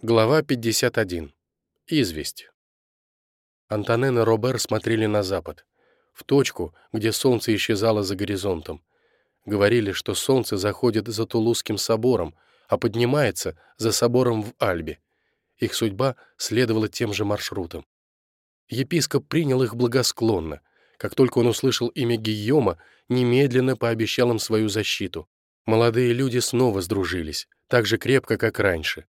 Глава 51. Известь. Антонен и Робер смотрели на запад, в точку, где солнце исчезало за горизонтом. Говорили, что солнце заходит за Тулузским собором, а поднимается за собором в Альбе. Их судьба следовала тем же маршрутам. Епископ принял их благосклонно. Как только он услышал имя Гийома, немедленно пообещал им свою защиту. Молодые люди снова сдружились, так же крепко, как раньше.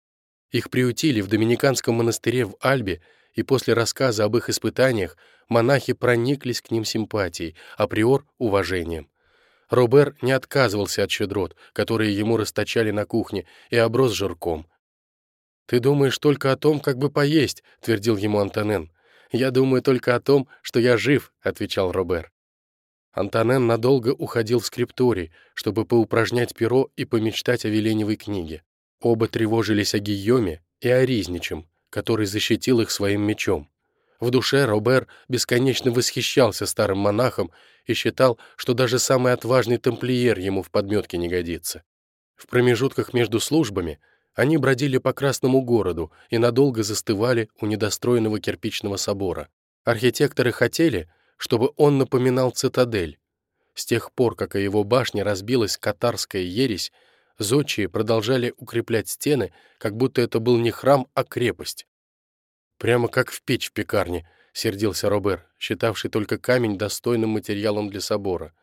Их приютили в доминиканском монастыре в Альбе, и после рассказа об их испытаниях монахи прониклись к ним симпатией, а приор — уважением. Робер не отказывался от щедрот, которые ему расточали на кухне, и оброс жирком. «Ты думаешь только о том, как бы поесть», — твердил ему Антонен. «Я думаю только о том, что я жив», — отвечал Робер. Антонен надолго уходил в скрипторий, чтобы поупражнять перо и помечтать о Веленевой книге. Оба тревожились о Гийоме и о Ризничем, который защитил их своим мечом. В душе Робер бесконечно восхищался старым монахом и считал, что даже самый отважный тамплиер ему в подметке не годится. В промежутках между службами они бродили по Красному городу и надолго застывали у недостроенного кирпичного собора. Архитекторы хотели, чтобы он напоминал цитадель. С тех пор, как о его башне разбилась катарская ересь, зодчие продолжали укреплять стены, как будто это был не храм, а крепость. «Прямо как в печь в пекарне», — сердился Робер, считавший только камень достойным материалом для собора.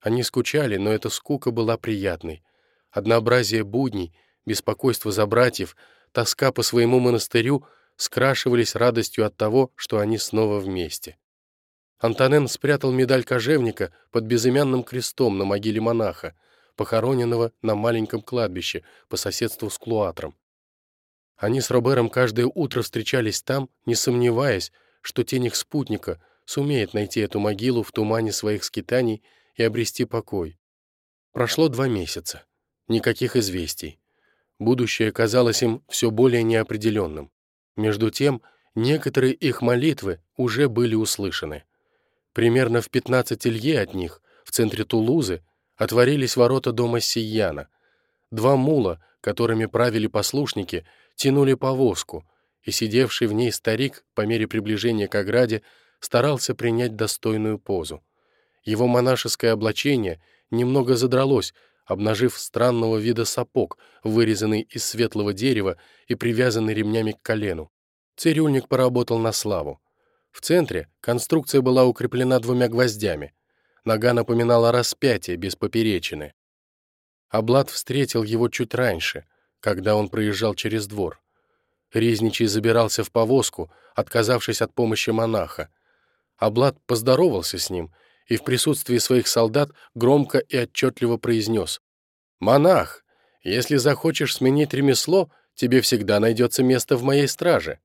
Они скучали, но эта скука была приятной. Однообразие будней, беспокойство за братьев, тоска по своему монастырю скрашивались радостью от того, что они снова вместе. Антонен спрятал медаль кожевника под безымянным крестом на могиле монаха, похороненного на маленьком кладбище по соседству с Клуатром. Они с Робером каждое утро встречались там, не сомневаясь, что тень их спутника сумеет найти эту могилу в тумане своих скитаний и обрести покой. Прошло два месяца. Никаких известий. Будущее казалось им все более неопределенным. Между тем, некоторые их молитвы уже были услышаны. Примерно в 15 лье от них, в центре Тулузы, отворились ворота дома Сияна. Два мула, которыми правили послушники, тянули повозку, и сидевший в ней старик, по мере приближения к ограде, старался принять достойную позу. Его монашеское облачение немного задралось, обнажив странного вида сапог, вырезанный из светлого дерева и привязанный ремнями к колену. Цирюльник поработал на славу. В центре конструкция была укреплена двумя гвоздями — Нога напоминала распятие без поперечины. Аблад встретил его чуть раньше, когда он проезжал через двор. Резничий забирался в повозку, отказавшись от помощи монаха. Аблад поздоровался с ним и в присутствии своих солдат громко и отчетливо произнес «Монах, если захочешь сменить ремесло, тебе всегда найдется место в моей страже».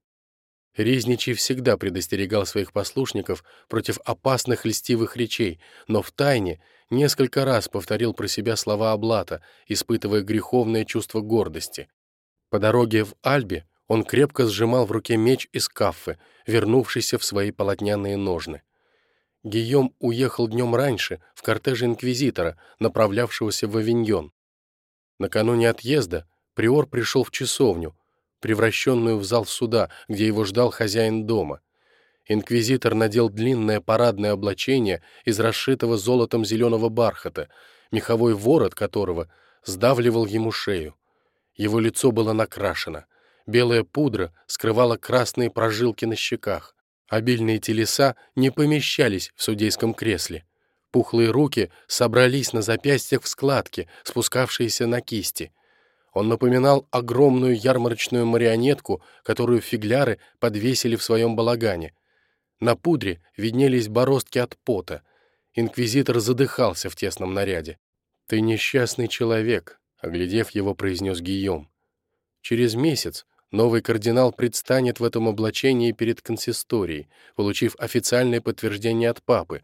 Резничий всегда предостерегал своих послушников против опасных льстивых речей, но в тайне несколько раз повторил про себя слова Облата, испытывая греховное чувство гордости. По дороге в Альбе он крепко сжимал в руке меч из каффы, вернувшийся в свои полотняные ножны. Гийом уехал днем раньше в кортеже инквизитора, направлявшегося в Авиньон. Накануне отъезда приор пришел в часовню, превращенную в зал суда, где его ждал хозяин дома. Инквизитор надел длинное парадное облачение из расшитого золотом зеленого бархата, меховой ворот которого сдавливал ему шею. Его лицо было накрашено. Белая пудра скрывала красные прожилки на щеках. Обильные телеса не помещались в судейском кресле. Пухлые руки собрались на запястьях в складки, спускавшиеся на кисти. Он напоминал огромную ярмарочную марионетку, которую фигляры подвесили в своем балагане. На пудре виднелись бороздки от пота. Инквизитор задыхался в тесном наряде. «Ты несчастный человек», — оглядев его, произнес Гийом. Через месяц новый кардинал предстанет в этом облачении перед консисторией, получив официальное подтверждение от папы,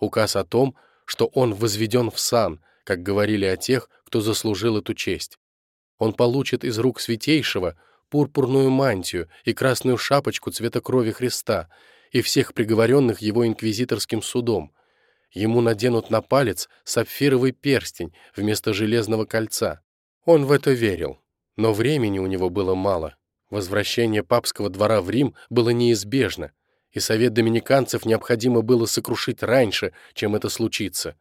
указ о том, что он возведен в сан, как говорили о тех, кто заслужил эту честь он получит из рук святейшего пурпурную мантию и красную шапочку цвета крови Христа и всех приговоренных его инквизиторским судом. Ему наденут на палец сапфировый перстень вместо железного кольца. Он в это верил, но времени у него было мало. Возвращение папского двора в Рим было неизбежно, и совет доминиканцев необходимо было сокрушить раньше, чем это случится.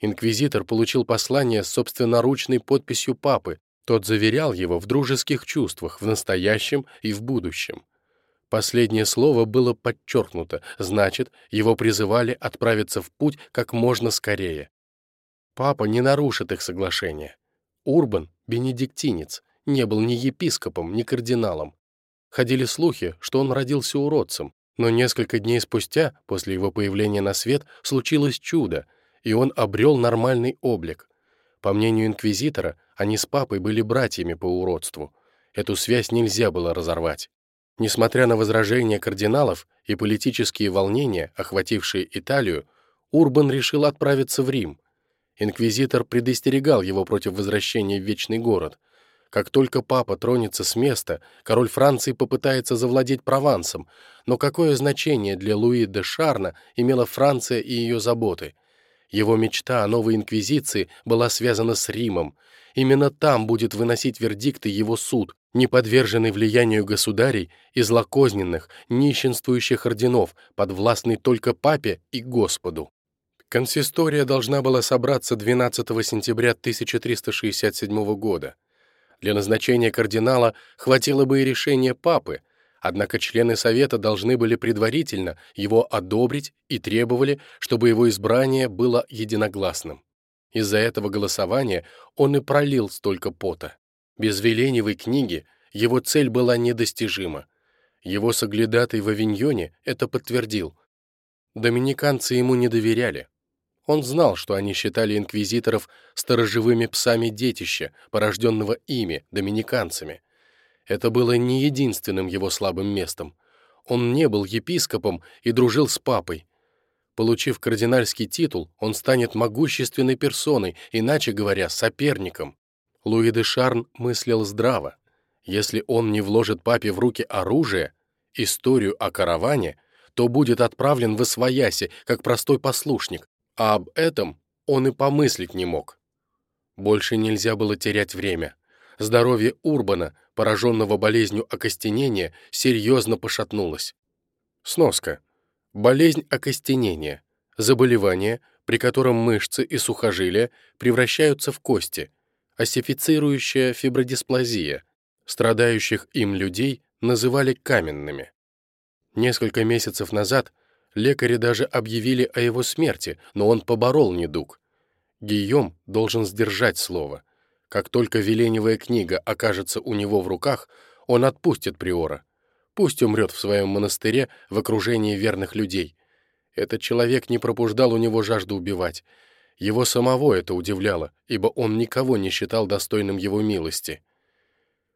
Инквизитор получил послание с собственноручной подписью папы. Тот заверял его в дружеских чувствах в настоящем и в будущем. Последнее слово было подчеркнуто, значит, его призывали отправиться в путь как можно скорее. Папа не нарушит их соглашение. Урбан, бенедиктинец, не был ни епископом, ни кардиналом. Ходили слухи, что он родился уродцем, но несколько дней спустя, после его появления на свет, случилось чудо, и он обрел нормальный облик. По мнению инквизитора, они с папой были братьями по уродству. Эту связь нельзя было разорвать. Несмотря на возражения кардиналов и политические волнения, охватившие Италию, Урбан решил отправиться в Рим. Инквизитор предостерегал его против возвращения в Вечный город. Как только папа тронется с места, король Франции попытается завладеть Провансом, но какое значение для Луи де Шарна имела Франция и ее заботы? Его мечта о новой инквизиции была связана с Римом. Именно там будет выносить вердикты его суд, не подверженный влиянию государей и злокозненных, нищенствующих орденов, подвластный только папе и Господу. Консистория должна была собраться 12 сентября 1367 года. Для назначения кардинала хватило бы и решения папы, однако члены Совета должны были предварительно его одобрить и требовали, чтобы его избрание было единогласным. Из-за этого голосования он и пролил столько пота. Без Веленевой книги его цель была недостижима. Его соглядатый в Авиньоне это подтвердил. Доминиканцы ему не доверяли. Он знал, что они считали инквизиторов сторожевыми псами детища, порожденного ими, доминиканцами. Это было не единственным его слабым местом. Он не был епископом и дружил с папой. Получив кардинальский титул, он станет могущественной персоной, иначе говоря, соперником. Луи де Шарн мыслил здраво. Если он не вложит папе в руки оружие, историю о караване, то будет отправлен в Освояси, как простой послушник, а об этом он и помыслить не мог. Больше нельзя было терять время. Здоровье Урбана, пораженного болезнью окостенения, серьезно пошатнулось. Сноска. Болезнь окостенения. Заболевание, при котором мышцы и сухожилия превращаются в кости. Осифицирующая фибродисплазия. Страдающих им людей называли каменными. Несколько месяцев назад Лекари даже объявили о его смерти, но он поборол недуг. Гийом должен сдержать слово. Как только Веленевая книга окажется у него в руках, он отпустит приора. Пусть умрет в своем монастыре в окружении верных людей. Этот человек не пробуждал у него жажду убивать. Его самого это удивляло, ибо он никого не считал достойным его милости.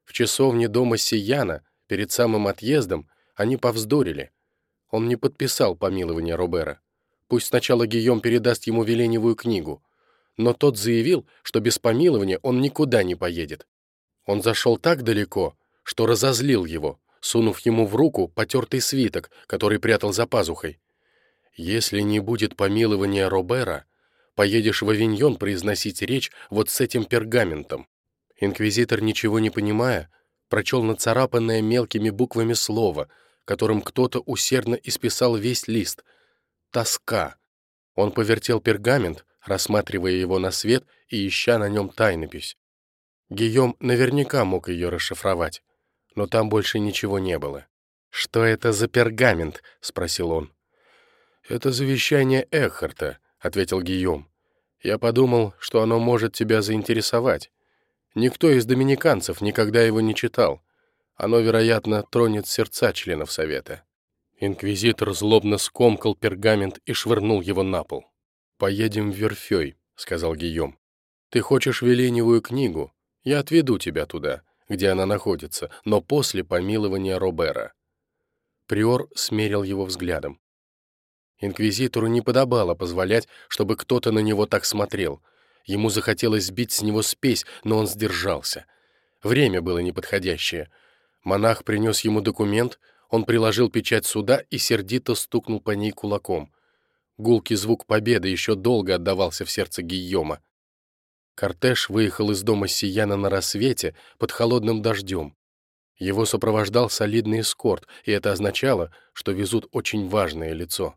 В часовне дома Сияна, перед самым отъездом, они повздорили — он не подписал помилование Робера. Пусть сначала Гийом передаст ему Веленевую книгу. Но тот заявил, что без помилования он никуда не поедет. Он зашел так далеко, что разозлил его, сунув ему в руку потертый свиток, который прятал за пазухой. «Если не будет помилования Робера, поедешь в Авиньон произносить речь вот с этим пергаментом». Инквизитор, ничего не понимая, прочел нацарапанное мелкими буквами слово — которым кто-то усердно исписал весь лист. Тоска. Он повертел пергамент, рассматривая его на свет и ища на нем тайнопись. Гийом наверняка мог ее расшифровать, но там больше ничего не было. «Что это за пергамент?» — спросил он. «Это завещание Эхарта», — ответил Гийом. «Я подумал, что оно может тебя заинтересовать. Никто из доминиканцев никогда его не читал. Оно, вероятно, тронет сердца членов Совета. Инквизитор злобно скомкал пергамент и швырнул его на пол. «Поедем в Верфей», — сказал Гийом. «Ты хочешь Веленевую книгу? Я отведу тебя туда, где она находится, но после помилования Робера». Приор смерил его взглядом. Инквизитору не подобало позволять, чтобы кто-то на него так смотрел. Ему захотелось сбить с него спесь, но он сдержался. Время было неподходящее — Монах принес ему документ, он приложил печать суда и сердито стукнул по ней кулаком. Гулкий звук победы еще долго отдавался в сердце Гийома. Кортеж выехал из дома Сияна на рассвете под холодным дождем. Его сопровождал солидный эскорт, и это означало, что везут очень важное лицо.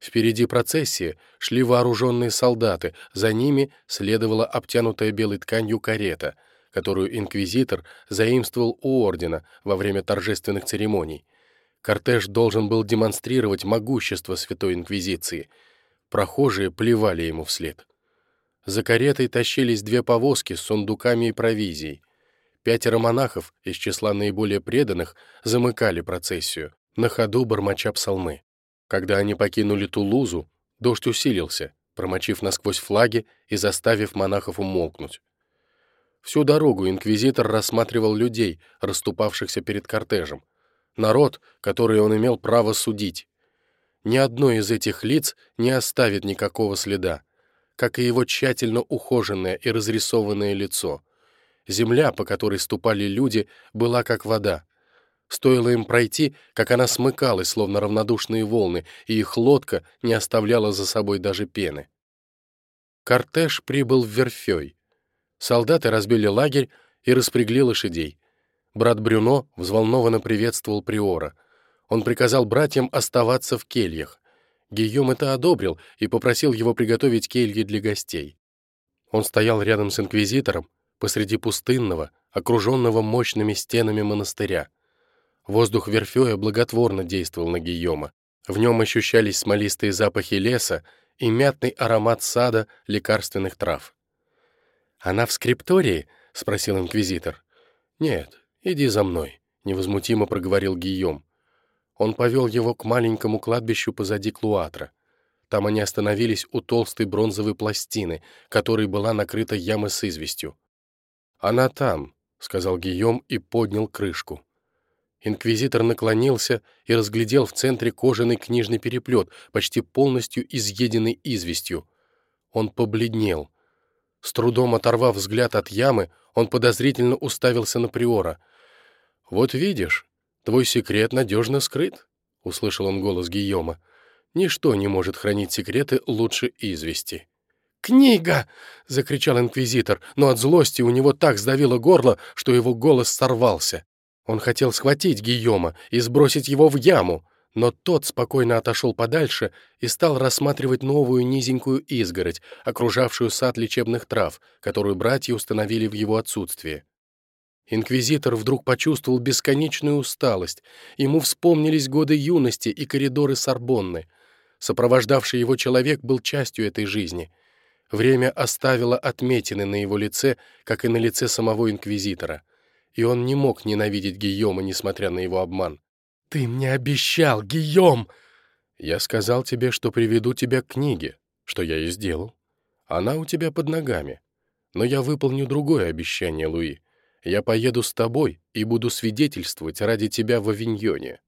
Впереди процессии шли вооруженные солдаты, за ними следовала обтянутая белой тканью карета, которую инквизитор заимствовал у ордена во время торжественных церемоний. Кортеж должен был демонстрировать могущество Святой Инквизиции. Прохожие плевали ему вслед. За каретой тащились две повозки с сундуками и провизией. Пятеро монахов из числа наиболее преданных замыкали процессию, на ходу бормоча псалмы. Когда они покинули Тулузу, дождь усилился, промочив насквозь флаги и заставив монахов умолкнуть. Всю дорогу инквизитор рассматривал людей, расступавшихся перед кортежем. Народ, который он имел право судить. Ни одно из этих лиц не оставит никакого следа, как и его тщательно ухоженное и разрисованное лицо. Земля, по которой ступали люди, была как вода. Стоило им пройти, как она смыкалась, словно равнодушные волны, и их лодка не оставляла за собой даже пены. Кортеж прибыл в Верфей. Солдаты разбили лагерь и распрягли лошадей. Брат Брюно взволнованно приветствовал Приора. Он приказал братьям оставаться в кельях. Гийом это одобрил и попросил его приготовить кельи для гостей. Он стоял рядом с инквизитором посреди пустынного, окруженного мощными стенами монастыря. Воздух Верфея благотворно действовал на Гийома. В нем ощущались смолистые запахи леса и мятный аромат сада лекарственных трав. «Она в скриптории?» — спросил инквизитор. «Нет, иди за мной», — невозмутимо проговорил Гийом. Он повел его к маленькому кладбищу позади Клуатра. Там они остановились у толстой бронзовой пластины, которой была накрыта яма с известью. «Она там», — сказал Гийом и поднял крышку. Инквизитор наклонился и разглядел в центре кожаный книжный переплет, почти полностью изъеденный известью. Он побледнел. С трудом оторвав взгляд от ямы, он подозрительно уставился на Приора. «Вот видишь, твой секрет надежно скрыт», — услышал он голос Гийома. «Ничто не может хранить секреты лучше извести». «Книга!» — закричал инквизитор, но от злости у него так сдавило горло, что его голос сорвался. Он хотел схватить Гийома и сбросить его в яму, но тот спокойно отошел подальше и стал рассматривать новую низенькую изгородь, окружавшую сад лечебных трав, которую братья установили в его отсутствие. Инквизитор вдруг почувствовал бесконечную усталость. Ему вспомнились годы юности и коридоры Сорбонны. Сопровождавший его человек был частью этой жизни. Время оставило отметины на его лице, как и на лице самого инквизитора и он не мог ненавидеть Гийома, несмотря на его обман. «Ты мне обещал, Гийом!» «Я сказал тебе, что приведу тебя к книге, что я и сделал. Она у тебя под ногами. Но я выполню другое обещание, Луи. Я поеду с тобой и буду свидетельствовать ради тебя в Авиньоне».